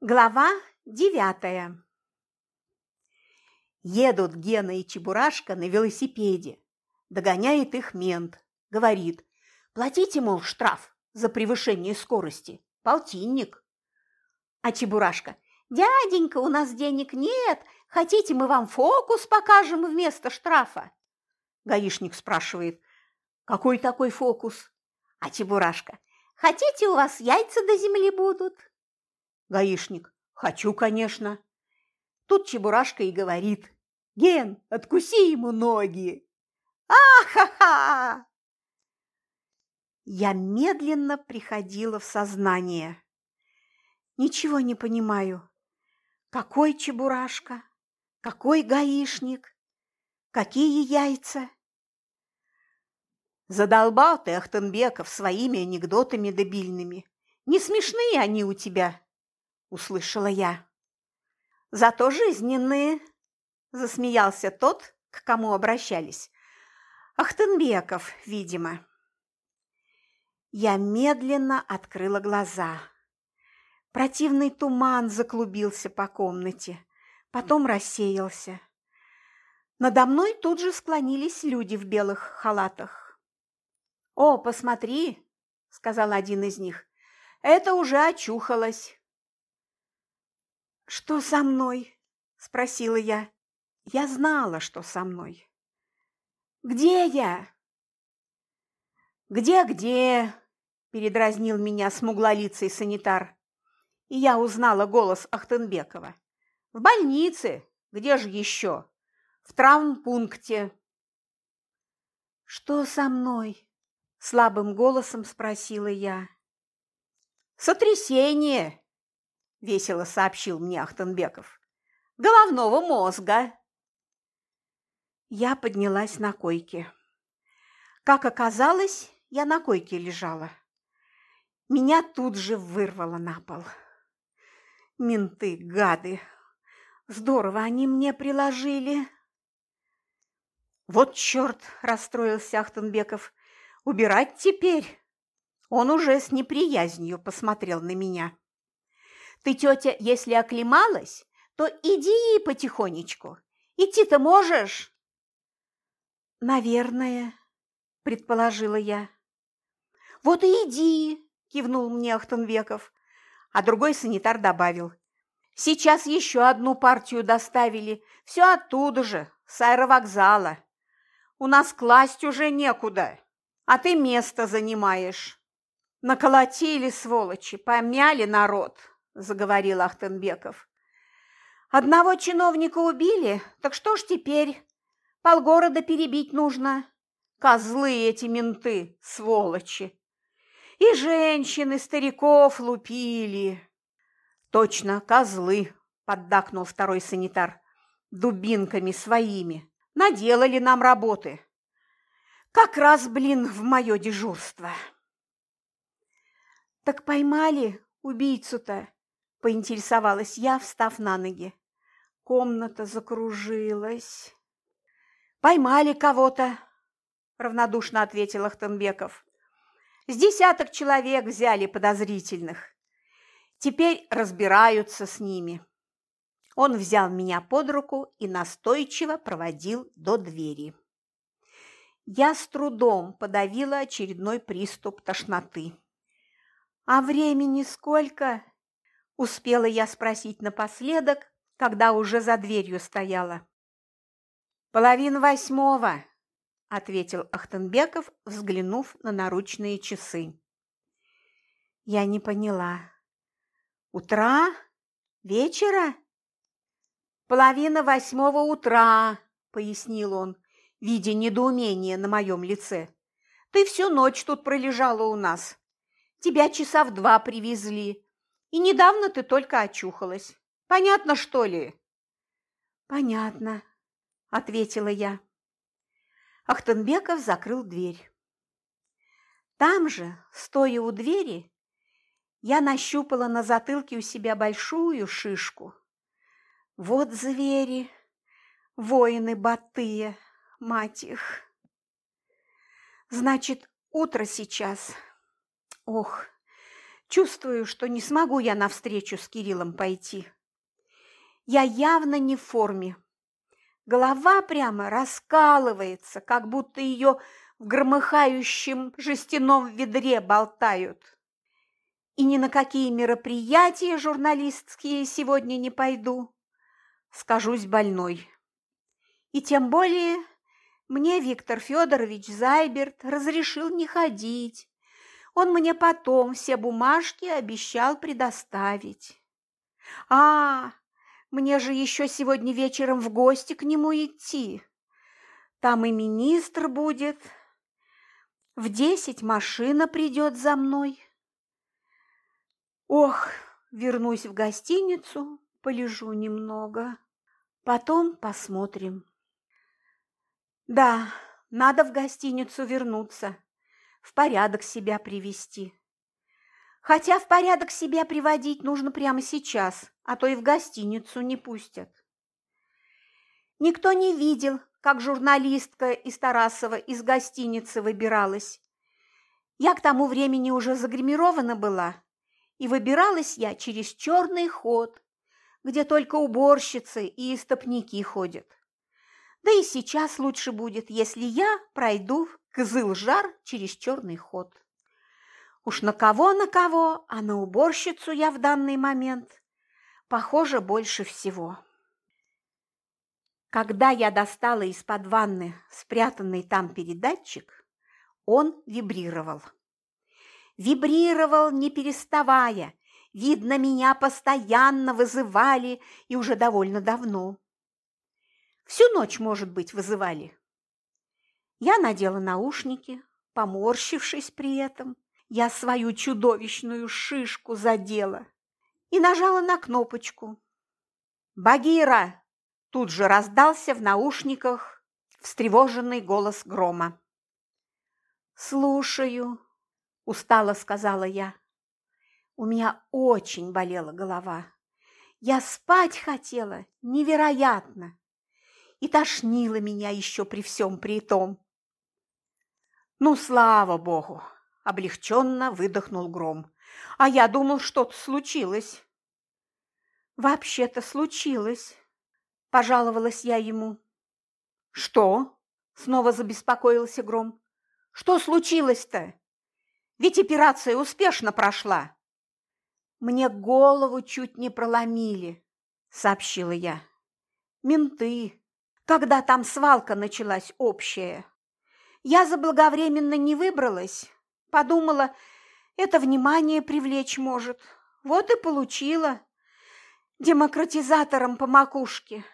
Глава девятая Едут Гена и Чебурашка на велосипеде. Догоняет их мент. Говорит, платите, мол, штраф за превышение скорости. Полтинник. А Чебурашка, дяденька, у нас денег нет. Хотите, мы вам фокус покажем вместо штрафа? Гаишник спрашивает, какой такой фокус? А Чебурашка, хотите, у вас яйца до земли будут? Гаишник. Хочу, конечно. Тут Чебурашка и говорит. Ген, откуси ему ноги. А-ха-ха! Я медленно приходила в сознание. Ничего не понимаю. Какой Чебурашка? Какой гаишник? Какие яйца? Задолбал ты, Ахтенбеков, своими анекдотами дебильными. Не смешные они у тебя, – услышала я. «Зато жизненные!» – засмеялся тот, к кому обращались. Ахтенбеков, видимо. Я медленно открыла глаза. Противный туман заклубился по комнате, потом рассеялся. Надо мной тут же склонились люди в белых халатах. «О, посмотри!» – сказал один из них. «Это уже очухалось!» «Что со мной?» – спросила я. Я знала, что со мной. «Где я?» «Где-где?» – передразнил меня смуглолицый санитар. И я узнала голос Ахтенбекова. «В больнице. Где же еще? В травмпункте». «Что со мной?» – слабым голосом спросила я. «Сотрясение!» – весело сообщил мне Ахтенбеков. «Головного мозга!» Я поднялась на койке. Как оказалось, я на койке лежала. Меня тут же вырвало на пол. Менты, гады! Здорово они мне приложили. Вот черт, расстроился Ахтенбеков. Убирать теперь? Он уже с неприязнью посмотрел на меня. Ты, тетя, если оклемалась, то иди потихонечку. Идти-то можешь?» «Наверное», – предположила я. «Вот и иди», – кивнул мне Ахтенвеков. А другой санитар добавил. «Сейчас еще одну партию доставили. Все оттуда же, с аэровокзала. У нас класть уже некуда, а ты место занимаешь. Наколотили, сволочи, помяли народ заговорил Ахтенбеков. Одного чиновника убили, так что ж теперь? Полгорода перебить нужно. Козлы эти менты, сволочи. И женщины, стариков лупили. Точно, козлы, поддакнул второй санитар. Дубинками своими. Наделали нам работы. Как раз, блин, в мое дежурство. Так поймали убийцу-то? – поинтересовалась я, встав на ноги. Комната закружилась. «Поймали кого-то», – равнодушно ответил Ахтенбеков. «С десяток человек взяли подозрительных. Теперь разбираются с ними». Он взял меня под руку и настойчиво проводил до двери. Я с трудом подавила очередной приступ тошноты. «А времени сколько?» Успела я спросить напоследок, когда уже за дверью стояла. «Половина восьмого», – ответил Ахтенбеков, взглянув на наручные часы. Я не поняла. «Утра? Вечера?» «Половина восьмого утра», – пояснил он, видя недоумение на моем лице. «Ты всю ночь тут пролежала у нас. Тебя часа в два привезли, и недавно ты только очухалась. Понятно, что ли?» «Понятно», – ответила я. Ахтенбеков закрыл дверь. Там же, стоя у двери, я нащупала на затылке у себя большую шишку. Вот звери, воины Батыя, мать их. Значит, утро сейчас. Ох, Чувствую, что не смогу я навстречу с Кириллом пойти. Я явно не в форме. Голова прямо раскалывается, как будто ее в громыхающем жестяном ведре болтают. И ни на какие мероприятия журналистские сегодня не пойду. Скажусь больной. И тем более мне Виктор Федорович Зайберт разрешил не ходить. Он мне потом все бумажки обещал предоставить. А, мне же еще сегодня вечером в гости к нему идти. Там и министр будет. В десять машина придет за мной. Ох, вернусь в гостиницу, полежу немного. Потом посмотрим. Да, надо в гостиницу вернуться, в порядок себя привести. Хотя в порядок себя приводить нужно прямо сейчас, а то и в гостиницу не пустят. Никто не видел, как журналистка из Тарасова из гостиницы выбиралась. Я к тому времени уже загримирована была, и выбиралась я через черный ход, где только уборщицы и истопники ходят. Да и сейчас лучше будет, если я пройду кызыл-жар через черный ход. Уж на кого, на кого, а на уборщицу я в данный момент похожа больше всего. Когда я достала из-под ванны спрятанный там передатчик, он вибрировал. Вибрировал, не переставая. Видно, меня постоянно вызывали и уже довольно давно. Всю ночь, может быть, вызывали. Я надела наушники, поморщившись при этом, я свою чудовищную шишку задела и нажала на кнопочку. «Багира!» – тут же раздался в наушниках встревоженный голос грома. «Слушаю», – устало сказала я. У меня очень болела голова. Я спать хотела невероятно. И тошнило меня еще при всем при том. Ну, слава богу, облегченно выдохнул Гром. А я думал, что-то случилось. Вообще-то случилось, пожаловалась я ему. Что? Снова забеспокоился Гром. Что случилось-то? Ведь операция успешно прошла. Мне голову чуть не проломили, сообщила я. Менты, когда там свалка началась общая. Я заблаговременно не выбралась, Подумала, это внимание привлечь может. Вот и получила. Демократизатором по макушке.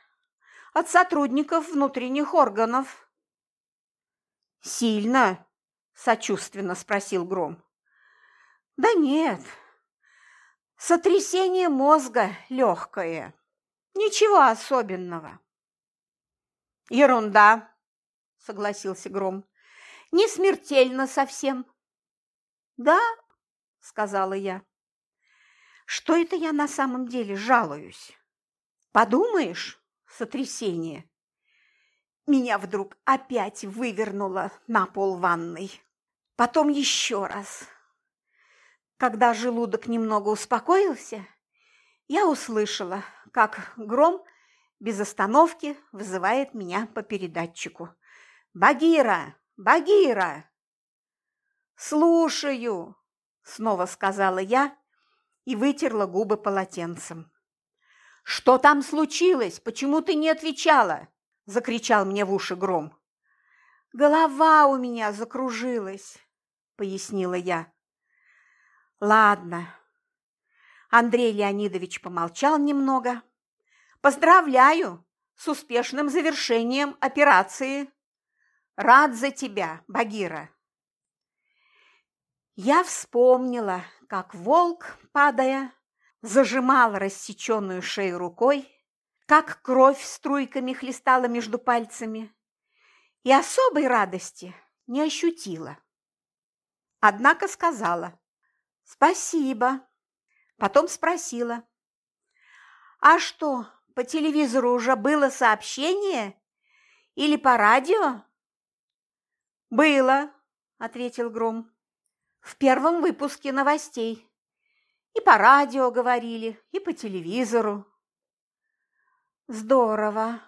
От сотрудников внутренних органов. «Сильно?» – сочувственно спросил Гром. «Да нет. Сотрясение мозга легкое. Ничего особенного». «Ерунда», – согласился Гром. «Не смертельно совсем. «Да», – сказала я. «Что это я на самом деле жалуюсь? Подумаешь, сотрясение». Меня вдруг опять вывернуло на пол ванной. Потом еще раз. Когда желудок немного успокоился, я услышала, как гром без остановки вызывает меня по передатчику. «Багира! Багира!» «Слушаю!» – снова сказала я и вытерла губы полотенцем. «Что там случилось? Почему ты не отвечала?» – закричал мне в уши гром. «Голова у меня закружилась», – пояснила я. «Ладно». Андрей Леонидович помолчал немного. «Поздравляю с успешным завершением операции. Рад за тебя, Багира». Я вспомнила, как волк, падая, зажимал рассеченную шею рукой, как кровь струйками хлестала между пальцами, и особой радости не ощутила. Однако сказала «Спасибо». Потом спросила «А что, по телевизору уже было сообщение? Или по радио?» «Было», – ответил Гром в первом выпуске новостей. И по радио говорили, и по телевизору. Здорово,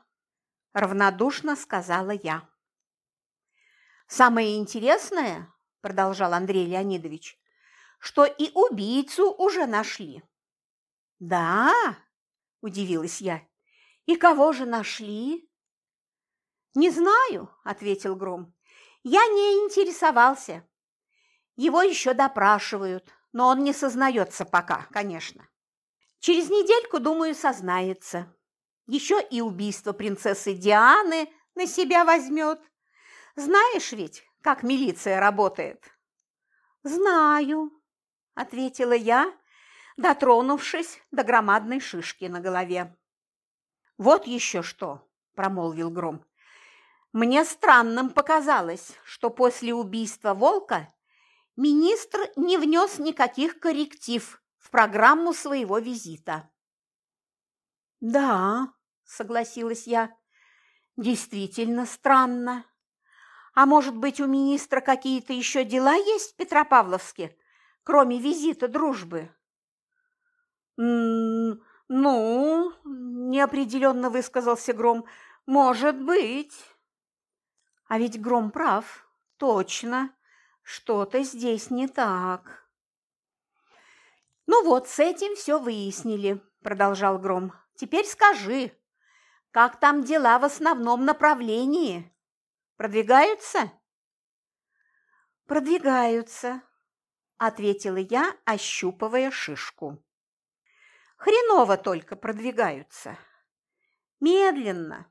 равнодушно сказала я. Самое интересное, продолжал Андрей Леонидович, что и убийцу уже нашли. Да, удивилась я. И кого же нашли? Не знаю, ответил Гром. Я не интересовался. Его еще допрашивают, но он не сознается пока, конечно. Через недельку, думаю, сознается. Еще и убийство принцессы Дианы на себя возьмет. Знаешь ведь, как милиция работает? Знаю, ответила я, дотронувшись до громадной шишки на голове. Вот еще что, промолвил Гром. Мне странным показалось, что после убийства Волка министр не внес никаких корректив в программу своего визита. «Да», – согласилась я, – «действительно странно. А может быть, у министра какие-то еще дела есть в Петропавловске, кроме визита дружбы?» «Ну», – неопределенно высказался Гром, – «может быть». А ведь Гром прав, точно, что-то здесь не так. Ну вот, с этим все выяснили, продолжал Гром. Теперь скажи, как там дела в основном направлении? Продвигаются? Продвигаются, ответила я, ощупывая шишку. Хреново только продвигаются. Медленно.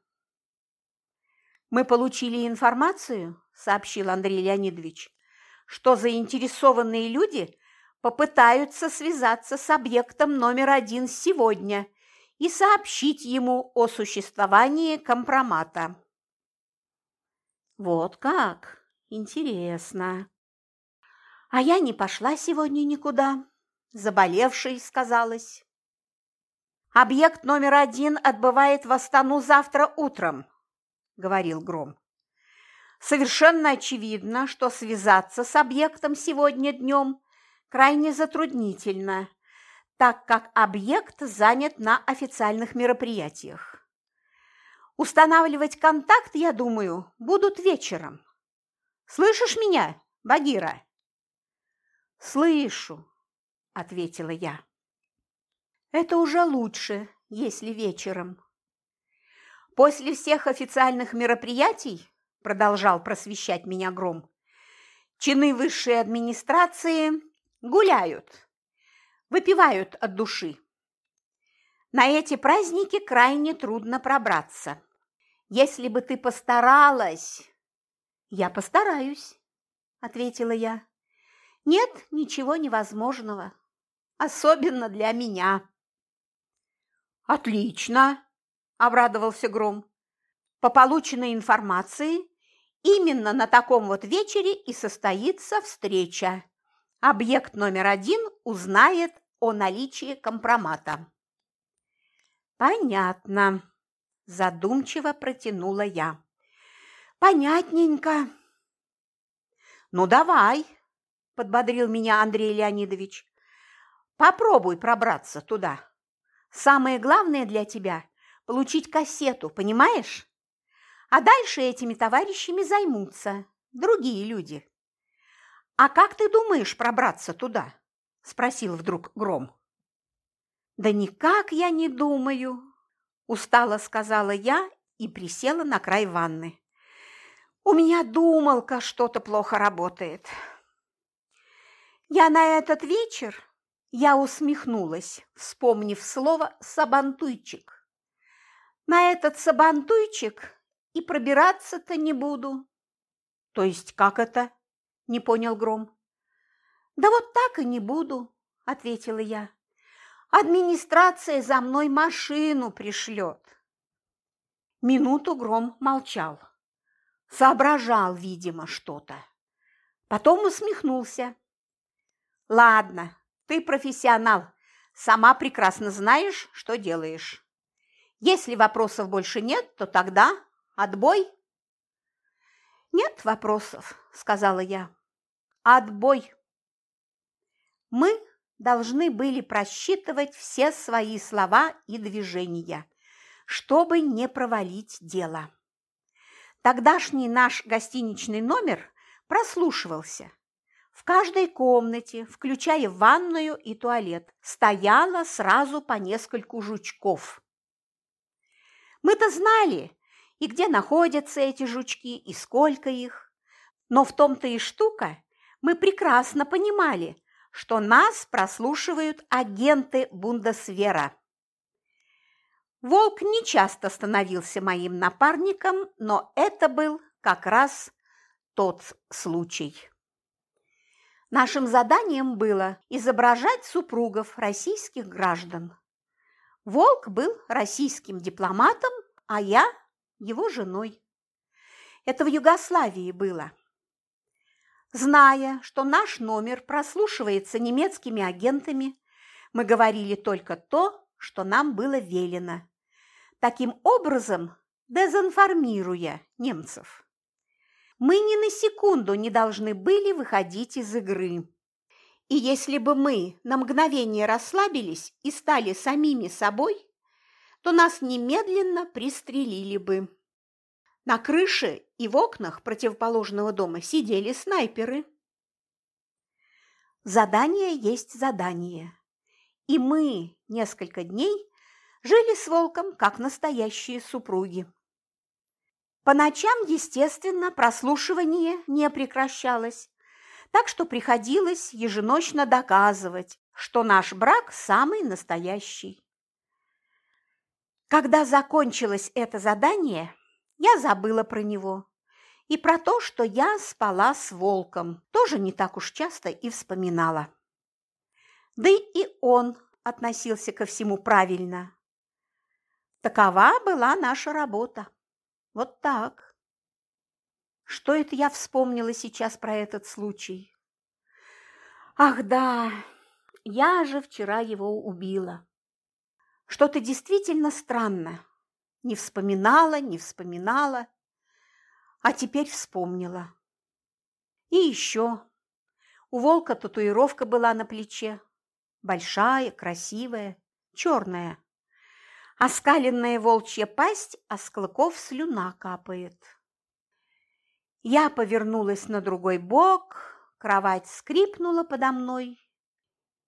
Мы получили информацию, сообщил Андрей Леонидович, что заинтересованные люди попытаются связаться с объектом номер один сегодня и сообщить ему о существовании компромата. Вот как? Интересно. А я не пошла сегодня никуда. Заболевшей сказалось. Объект номер один отбывает в Астану завтра утром, говорил Гром. Совершенно очевидно, что связаться с объектом сегодня днем крайне затруднительно, так как объект занят на официальных мероприятиях. Устанавливать контакт, я думаю, будут вечером. Слышишь меня, Багира? Слышу, ответила я. Это уже лучше, если вечером. После всех официальных мероприятий продолжал просвещать меня Гром, чины высшей администрации гуляют, выпивают от души. На эти праздники крайне трудно пробраться. Если бы ты постаралась... Я постараюсь, ответила я. Нет ничего невозможного, особенно для меня. Отлично, обрадовался Гром. По полученной информации Именно на таком вот вечере и состоится встреча. Объект номер один узнает о наличии компромата. Понятно, задумчиво протянула я. Понятненько. Ну давай, подбодрил меня Андрей Леонидович. Попробуй пробраться туда. Самое главное для тебя – получить кассету, понимаешь? А дальше этими товарищами займутся другие люди. «А как ты думаешь пробраться туда?» – спросил вдруг Гром. «Да никак я не думаю», – устало сказала я и присела на край ванны. «У меня думалка что-то плохо работает». Я на этот вечер, я усмехнулась, вспомнив слово «сабантуйчик». На этот сабантуйчик и пробираться-то не буду. То есть как это? Не понял Гром. Да вот так и не буду, ответила я. Администрация за мной машину пришлет. Минуту Гром молчал. Соображал, видимо, что-то. Потом усмехнулся. Ладно, ты профессионал, сама прекрасно знаешь, что делаешь. Если вопросов больше нет, то тогда Отбой? Нет вопросов, сказала я. Отбой. Мы должны были просчитывать все свои слова и движения, чтобы не провалить дело. Тогдашний наш гостиничный номер прослушивался. В каждой комнате, включая ванную и туалет, стояло сразу по нескольку жучков. Мы-то знали, и где находятся эти жучки, и сколько их. Но в том-то и штука, мы прекрасно понимали, что нас прослушивают агенты Бундесвера. Волк не часто становился моим напарником, но это был как раз тот случай. Нашим заданием было изображать супругов российских граждан. Волк был российским дипломатом, а я его женой. Это в Югославии было. Зная, что наш номер прослушивается немецкими агентами, мы говорили только то, что нам было велено таким образом дезинформируя немцев. Мы ни на секунду не должны были выходить из игры. И если бы мы на мгновение расслабились и стали самими собой, то нас немедленно пристрелили бы. На крыше и в окнах противоположного дома сидели снайперы. Задание есть задание. И мы несколько дней жили с волком, как настоящие супруги. По ночам, естественно, прослушивание не прекращалось, так что приходилось еженочно доказывать, что наш брак самый настоящий. Когда закончилось это задание, я забыла про него. И про то, что я спала с волком, тоже не так уж часто и вспоминала. Да и он относился ко всему правильно. Такова была наша работа. Вот так. Что это я вспомнила сейчас про этот случай? Ах да, я же вчера его убила. Что-то действительно странно. Не вспоминала, не вспоминала, а теперь вспомнила. И еще. У волка татуировка была на плече. Большая, красивая, черная. Оскаленная волчья пасть, а с клыков слюна капает. Я повернулась на другой бок, кровать скрипнула подо мной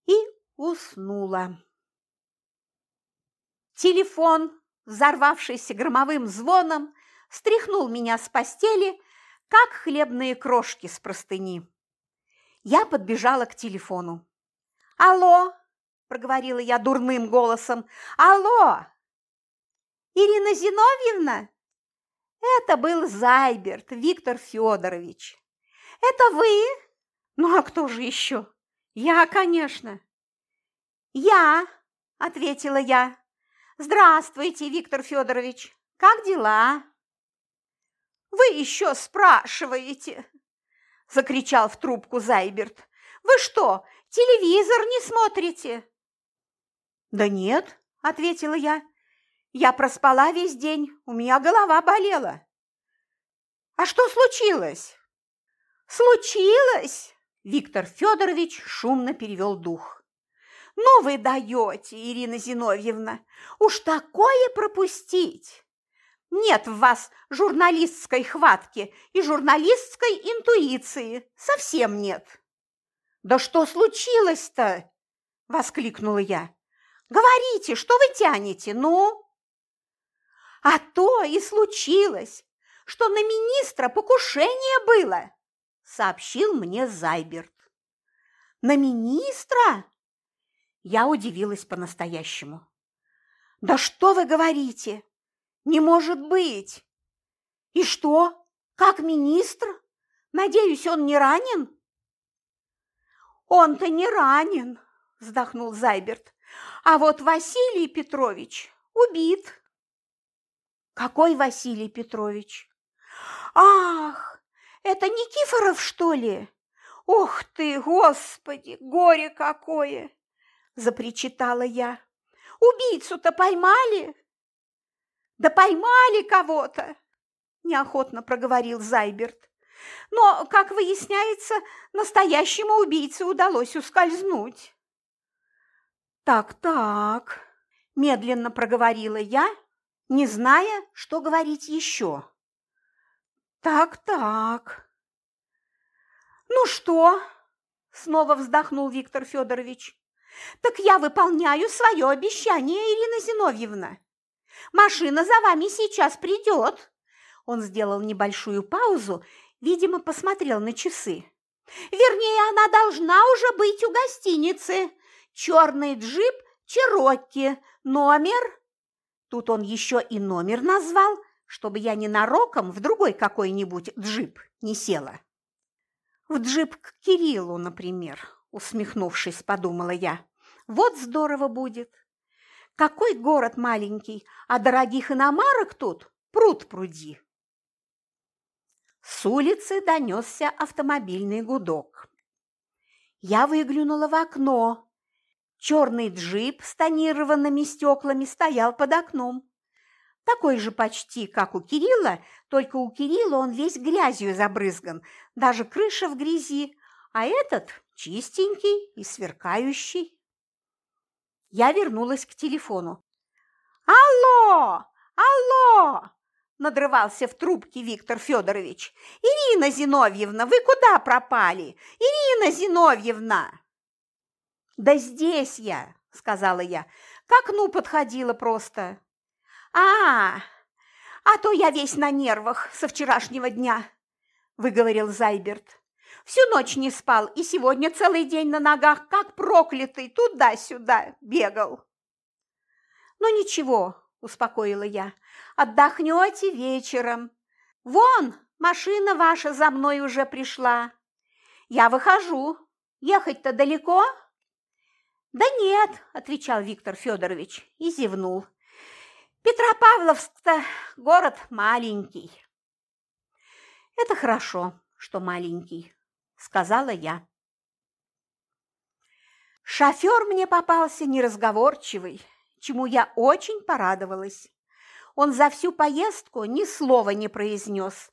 и уснула. Телефон, взорвавшийся громовым звоном, стряхнул меня с постели, как хлебные крошки с простыни. Я подбежала к телефону. «Алло!» – проговорила я дурным голосом. «Алло! Ирина Зиновьевна? Это был Зайберт Виктор Федорович. Это вы? Ну а кто же еще? Я, конечно. Я, ответила я. Здравствуйте, Виктор Федорович. Как дела? Вы еще спрашиваете? Закричал в трубку Зайберт. Вы что, телевизор не смотрите? Да нет, ответила я. Я проспала весь день, у меня голова болела. А что случилось? Случилось? Виктор Федорович шумно перевел дух. Ну вы даете, Ирина Зиновьевна, уж такое пропустить. Нет в вас журналистской хватки и журналистской интуиции, совсем нет. Да что случилось-то? Воскликнула я. Говорите, что вы тянете, ну? А то и случилось, что на министра покушение было, сообщил мне Зайберт. На министра? Я удивилась по-настоящему. Да что вы говорите? Не может быть! И что? Как министр? Надеюсь, он не ранен? Он-то не ранен, вздохнул Зайберт. А вот Василий Петрович убит. Какой Василий Петрович? Ах, это Никифоров, что ли? Ох ты, Господи, горе какое! Запричитала я. Убийцу-то поймали? Да поймали кого-то, неохотно проговорил Зайберт. Но, как выясняется, настоящему убийце удалось ускользнуть. «Так-так», – медленно проговорила я, не зная, что говорить еще. «Так-так». «Ну что?» – снова вздохнул Виктор Федорович. «Так я выполняю свое обещание, Ирина Зиновьевна. Машина за вами сейчас придет». Он сделал небольшую паузу, видимо, посмотрел на часы. «Вернее, она должна уже быть у гостиницы. Черный джип Черокки, номер...» Тут он еще и номер назвал, чтобы я ненароком в другой какой-нибудь джип не села. В джип к Кириллу, например, усмехнувшись, подумала я. Вот здорово будет. Какой город маленький, а дорогих иномарок тут пруд пруди. С улицы донесся автомобильный гудок. Я выглянула в окно. Черный джип с тонированными стеклами стоял под окном. Такой же почти, как у Кирилла, только у Кирилла он весь грязью забрызган, даже крыша в грязи, а этот чистенький и сверкающий. Я вернулась к телефону. «Алло! Алло!» – надрывался в трубке Виктор Федорович. «Ирина Зиновьевна, вы куда пропали? Ирина Зиновьевна!» «Да здесь я!» – сказала я. «К окну подходила просто». «А, а то я весь на нервах со вчерашнего дня», – выговорил Зайберт. «Всю ночь не спал и сегодня целый день на ногах, как проклятый, туда-сюда бегал». «Ну ничего», – успокоила я, – «отдохнете вечером. Вон, машина ваша за мной уже пришла. Я выхожу. Ехать-то далеко?» «Да нет», – отвечал Виктор Федорович и зевнул. Петропавловск-то город маленький. Это хорошо, что маленький, сказала я. Шофер мне попался неразговорчивый, чему я очень порадовалась. Он за всю поездку ни слова не произнес,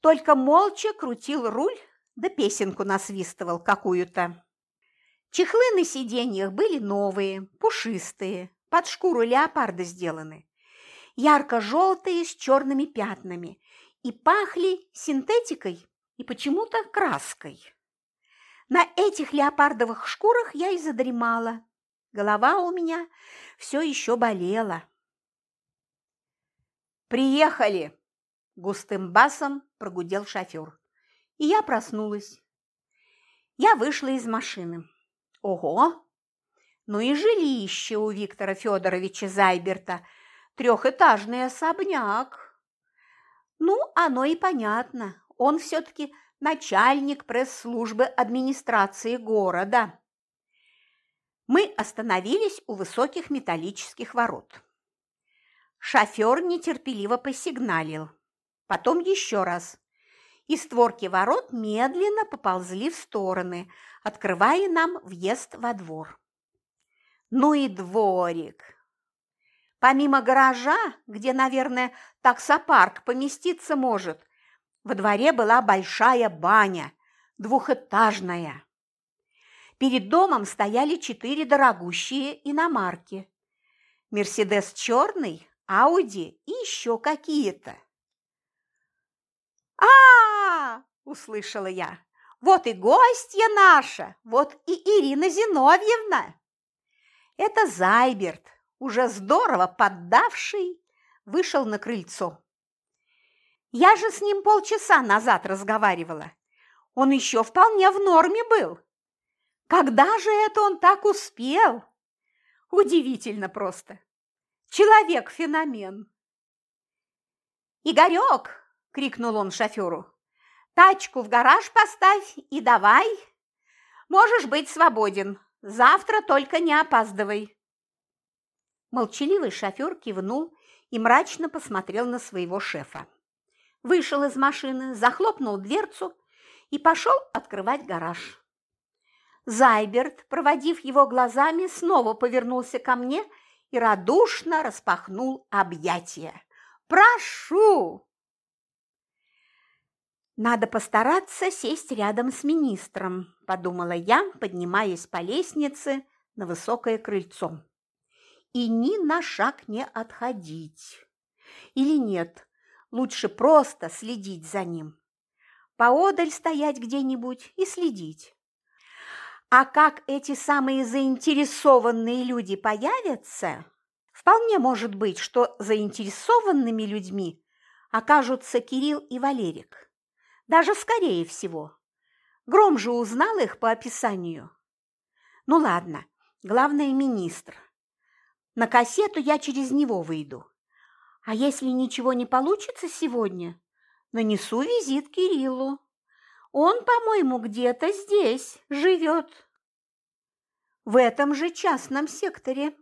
только молча крутил руль да песенку насвистывал какую-то. Чехлы на сиденьях были новые, пушистые, под шкуру леопарда сделаны ярко-желтые с черными пятнами и пахли синтетикой и почему-то краской. На этих леопардовых шкурах я и задремала. Голова у меня все еще болела. «Приехали!» – густым басом прогудел шофер. И я проснулась. Я вышла из машины. Ого! Ну и жилище у Виктора Федоровича Зайберта – трехэтажный особняк. Ну, оно и понятно. Он все-таки начальник пресс-службы администрации города. Мы остановились у высоких металлических ворот. Шофер нетерпеливо посигналил. Потом еще раз. И створки ворот медленно поползли в стороны, открывая нам въезд во двор. Ну и дворик! Помимо гаража, где, наверное, таксопарк поместиться может, во дворе была большая баня, двухэтажная. Перед домом стояли четыре дорогущие иномарки. Мерседес черный, Ауди и еще какие-то. а, услышала я. «Вот и гостья наша, вот и Ирина Зиновьевна!» Это Зайберт, уже здорово поддавший, вышел на крыльцо. Я же с ним полчаса назад разговаривала. Он еще вполне в норме был. Когда же это он так успел? Удивительно просто. Человек-феномен. «Игорек!» – крикнул он шоферу. «Тачку в гараж поставь и давай. Можешь быть свободен. Завтра только не опаздывай». Молчаливый шофер кивнул и мрачно посмотрел на своего шефа. Вышел из машины, захлопнул дверцу и пошел открывать гараж. Зайберт, проводив его глазами, снова повернулся ко мне и радушно распахнул объятия. «Прошу!» «Надо постараться сесть рядом с министром», – подумала я, поднимаясь по лестнице на высокое крыльцо. И ни на шаг не отходить. Или нет, лучше просто следить за ним. Поодаль стоять где-нибудь и следить. А как эти самые заинтересованные люди появятся, вполне может быть, что заинтересованными людьми окажутся Кирилл и Валерик. Даже скорее всего. Гром же узнал их по описанию. Ну ладно, главное министр. На кассету я через него выйду. А если ничего не получится сегодня, нанесу визит Кириллу. Он, по-моему, где-то здесь живет. В этом же частном секторе.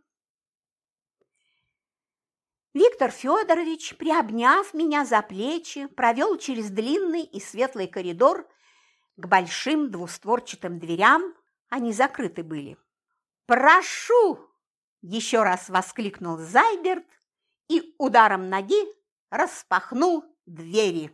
Виктор Федорович, приобняв меня за плечи, провел через длинный и светлый коридор к большим двустворчатым дверям, они закрыты были. «Прошу!» – еще раз воскликнул Зайберт и ударом ноги распахнул двери.